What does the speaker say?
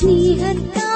你很高。